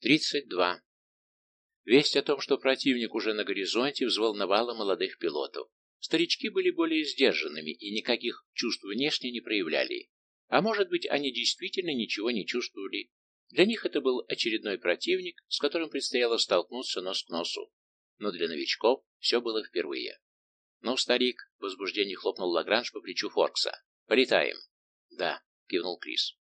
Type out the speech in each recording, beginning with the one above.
32. Весть о том, что противник уже на горизонте, взволновала молодых пилотов. Старички были более сдержанными и никаких чувств внешне не проявляли. А может быть, они действительно ничего не чувствовали. Для них это был очередной противник, с которым предстояло столкнуться нос к носу. Но для новичков все было впервые. «Ну, старик», — в возбуждении хлопнул Лагранж по плечу Форкса. «Полетаем». «Да», — кивнул Крис.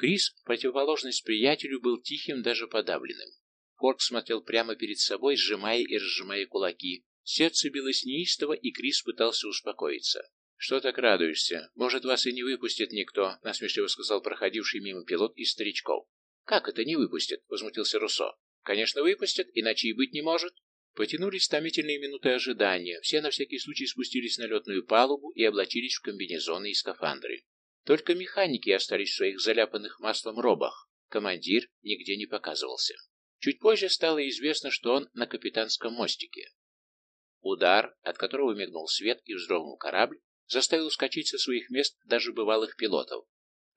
Крис, противоположность приятелю, был тихим, даже подавленным. Форкс смотрел прямо перед собой, сжимая и разжимая кулаки. Сердце билось неистово, и Крис пытался успокоиться. «Что так радуешься? Может, вас и не выпустит никто», — насмешливо сказал проходивший мимо пилот из старичков. «Как это не выпустят?» — возмутился Руссо. «Конечно, выпустят, иначе и быть не может». Потянулись томительные минуты ожидания, все на всякий случай спустились на летную палубу и облачились в комбинезоны и скафандры. Только механики остались в своих заляпанных маслом робах. Командир нигде не показывался. Чуть позже стало известно, что он на капитанском мостике. Удар, от которого мигнул свет и вздрогнул корабль, заставил скачать со своих мест даже бывалых пилотов.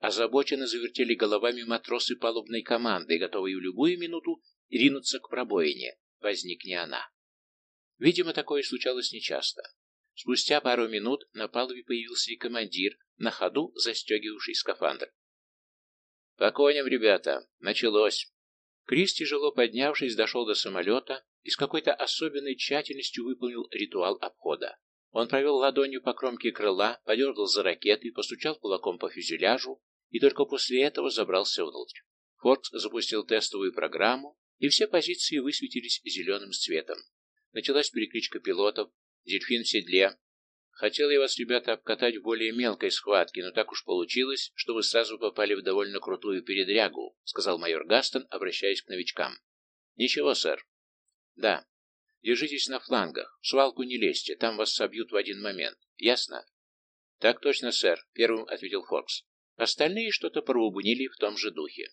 Озабоченно завертели головами матросы палубной команды, готовые в любую минуту ринуться к пробоине, возникне она. Видимо, такое случалось нечасто. Спустя пару минут на палубе появился и командир, на ходу застегивавший скафандр. «По коням, ребята! Началось!» Крис, тяжело поднявшись, дошел до самолета и с какой-то особенной тщательностью выполнил ритуал обхода. Он провел ладонью по кромке крыла, подергал за ракеты, постучал кулаком по фюзеляжу и только после этого забрался внутрь. Форкс запустил тестовую программу, и все позиции высветились зеленым цветом. Началась перекличка пилотов, дельфин в седле. Хотел я вас, ребята, обкатать в более мелкой схватке, но так уж получилось, что вы сразу попали в довольно крутую передрягу, сказал майор Гастон, обращаясь к новичкам. Ничего, сэр. Да. Держитесь на флангах, в свалку не лезьте, там вас собьют в один момент. Ясно? Так точно, сэр, первым ответил Форкс. Остальные что-то пробубнили в том же духе.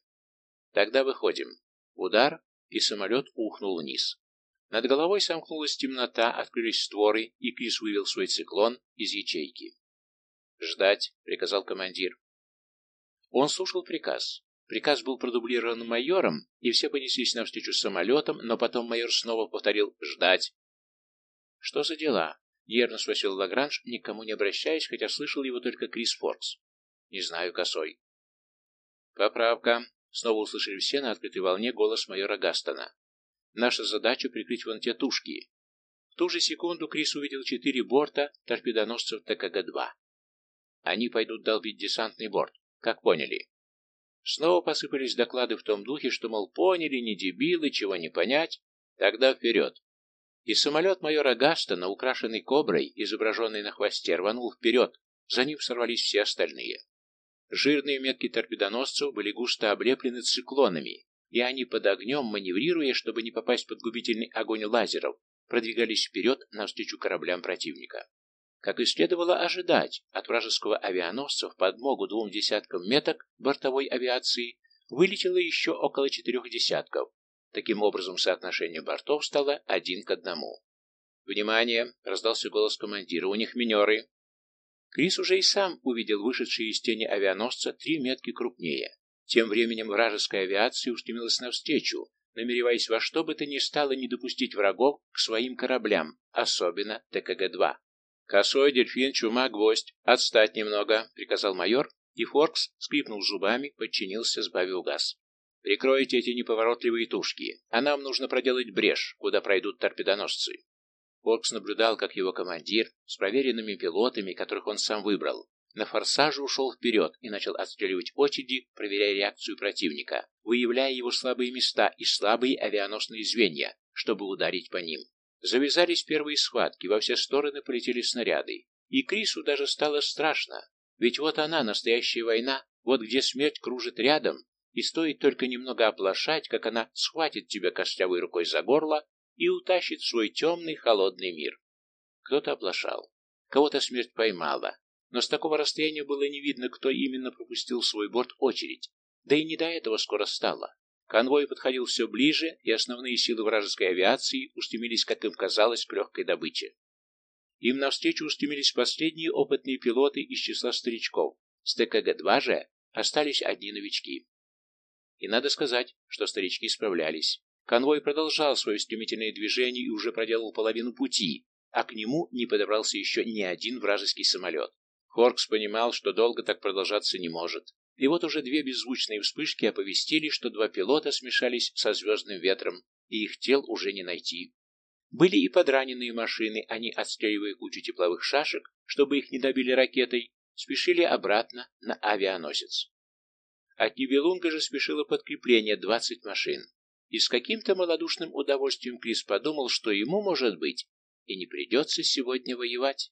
Тогда выходим. Удар, и самолет ухнул вниз. Над головой сомкнулась темнота, открылись створы, и Крис вывел свой циклон из ячейки. «Ждать», — приказал командир. Он слушал приказ. Приказ был продублирован майором, и все понеслись навстречу самолетом, но потом майор снова повторил «ждать». «Что за дела?» — нервно спросил Лагранж, никому не обращаясь, хотя слышал его только Крис Форкс. «Не знаю, косой». «Поправка», — снова услышали все на открытой волне голос майора Гастона. Наша задача прикрыть вон те тушки. В ту же секунду Крис увидел четыре борта торпедоносцев ТКГ-2. Они пойдут долбить десантный борт, как поняли. Снова посыпались доклады в том духе, что, мол, поняли, не дебилы, чего не понять, тогда вперед. И самолет майора Гастона, украшенный коброй, изображенный на хвосте, рванул вперед, за ним сорвались все остальные. Жирные метки торпедоносцев были густо облеплены циклонами, и они под огнем, маневрируя, чтобы не попасть под губительный огонь лазеров, продвигались вперед навстречу кораблям противника. Как и следовало ожидать, от вражеского авианосца в подмогу двум десяткам меток бортовой авиации вылетело еще около четырех десятков. Таким образом, соотношение бортов стало один к одному. «Внимание!» — раздался голос командира. «У них минеры!» Крис уже и сам увидел вышедшие из тени авианосца три метки крупнее. Тем временем вражеская авиация устремилась навстречу, намереваясь во что бы то ни стало не допустить врагов к своим кораблям, особенно ТКГ-2. «Косой, дельфин, чума, гвоздь. Отстать немного», — приказал майор, и Форкс, скрипнул зубами, подчинился, сбавил газ. «Прикройте эти неповоротливые тушки, а нам нужно проделать брешь, куда пройдут торпедоносцы». Форкс наблюдал, как его командир с проверенными пилотами, которых он сам выбрал, на форсаже ушел вперед и начал отстреливать очереди, проверяя реакцию противника, выявляя его слабые места и слабые авианосные звенья, чтобы ударить по ним. Завязались первые схватки, во все стороны полетели снаряды. И Крису даже стало страшно, ведь вот она, настоящая война, вот где смерть кружит рядом, и стоит только немного оплошать, как она схватит тебя костлявой рукой за горло и утащит в свой темный холодный мир. Кто-то оплошал, кого-то смерть поймала, но с такого расстояния было не видно, кто именно пропустил свой борт очередь, да и не до этого скоро стало. Конвой подходил все ближе, и основные силы вражеской авиации устремились, как им казалось, к легкой добыче. Им навстречу устремились последние опытные пилоты из числа старичков. С ТКГ-2 же остались одни новички. И надо сказать, что старички справлялись. Конвой продолжал свое стремительное движение и уже проделал половину пути, а к нему не подобрался еще ни один вражеский самолет. Хоркс понимал, что долго так продолжаться не может. И вот уже две беззвучные вспышки оповестили, что два пилота смешались со звездным ветром, и их тел уже не найти. Были и подраненные машины, они, отстреливая кучу тепловых шашек, чтобы их не добили ракетой, спешили обратно на авианосец. От Нибелунга же спешило подкрепление 20 машин. И с каким-то малодушным удовольствием Крис подумал, что ему, может быть, и не придется сегодня воевать.